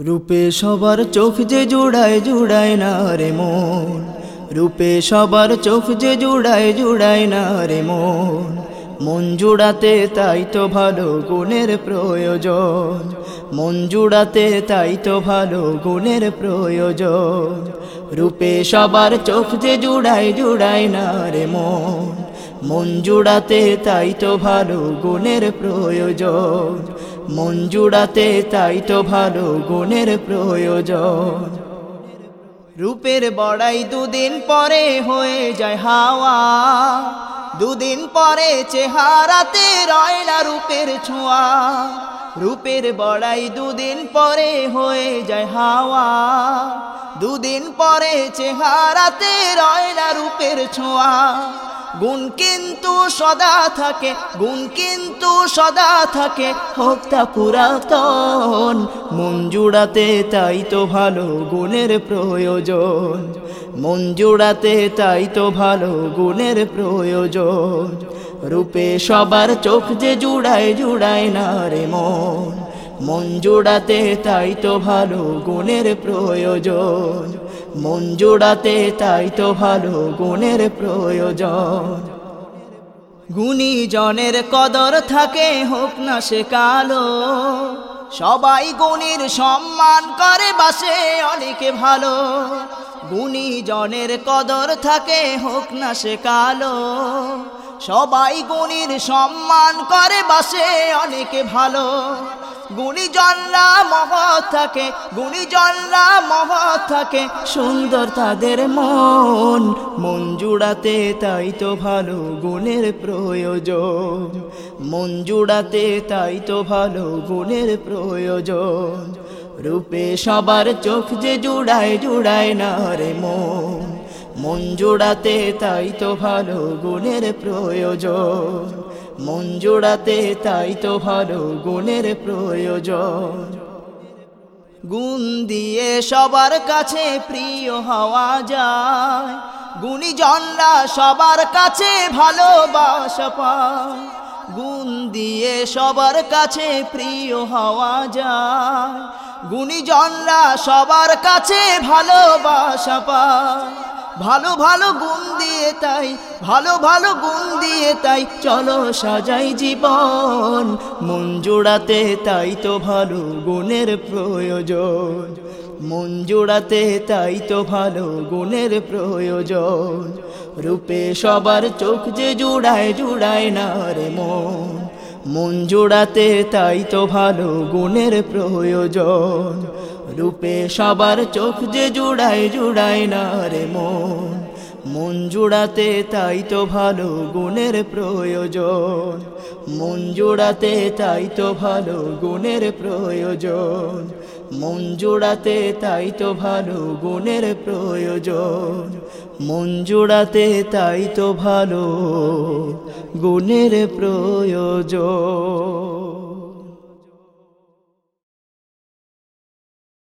রূপে সবার চোখ যে জুড়ায় জুড়ায় না রে মন। রূপে সবার চোখ যে জুড়ায় জুড়ায় না রে মন। মন জুড়াতে তাই তো ভালো গুণের প্রয়োজন। মন জুড়াতে তাই তো ভালো গুণের প্রয়োজন। রূপে সবার চোখ যে জুড়ায় জুড়ায় না রে মন। মন জুড়াতে তাই তো ভালো গুণের প্রয়োজন। মন জুড়াতে তাই তো ভালো গুণের প্রয়োজন। রূপের বড়াই দুদিন পরে হয়ে যায় হাওয়া। দুদিন পরে চেহারাতে রয় না রূপের ছোঁয়া। রূপের বড়াই দুদিন পরে হয়ে যায় হাওয়া। দুদিন পরে চেহারাতে রয় না রূপের ছোঁয়া। গুণ কিন্তু সদা থাকে, গুণ কিন্তু সদা থাকে। হোক তা পুরাতন, মন জুড়াতে তাই তো ভালো গুণের প্রয়োজন। মন জুড়াতে তাই তো ভালো গুণের প্রয়োজন। রূপে সবার চোখ যে জুড়ায় জুড়ায় না রে মন। মন জোড়াতে তাই তো ভালো গুণের প্রয়োজন। মন জোড়াতে তাই তো ভালো গুণের প্রয়োজন। গুণী জনের কদর থাকে, হোক না সে কালো। সবাই গুণীর সম্মান করে, বাসে অনেকে ভালো। গুণী জনের কদর থাকে, হোক না সে কালো। সবাই গুণীর সম্মান করে, বাসে অনেকে ভালো। গুণীজনরা মহৎ থাকে, গুণীজনরা মহৎ থাকে। সুন্দর তাদের মন মন জুড়াতে তাই তো ভালো গুণের প্রয়োজন। মন জুড়াতে তাই তো ভালো গুণের প্রয়োজন। রূপে সবার চোখ যে জুড়ায় জুড়ায় না রে মন মন তাই তো ভালো গুণের প্রয়োজন। মন জোড়াতে তাই তো ভালো গুণের প্রয়োজন। গুণ দিয়ে সবার কাছে প্রিয় হওয়া যায়। গুণীজনরা সবার কাছে ভালোবাসা পায়। গুণ দিয়ে সবার কাছে প্রিয় হওয়া যায়। গুণীজনরা সবার কাছে ভালোবাসা পায়। ভালো ভালো গুণ দিয়ে তাই, ভালো ভালো গুণ দিয়ে তাই চলো সাজাই জীবন। মন জোড়াতে তাই তো ভালো গুণের প্রয়োজন। মন জোড়াতে তাই তো ভালো গুণের প্রয়োজন। রূপে সবার চোখ যে জুড়ায় জুড়ায় না রে মন। মন জোড়াতে তাই তো ভালো গুণের প্রয়োজন। রূপে সবার চোখ যে জুড়ায় জুড়ায় না রে মন মন জুড়াতে তাই তো ভালো গুণের প্রয়োজন। মন জোড়াতে তাই তো ভালো গুণের প্রয়োজন। মন জোড়াতে তাই তো ভালো গুণের প্রয়োজন। মন জোড়াতে তাই তো ভালো গুণের প্রয়োজন।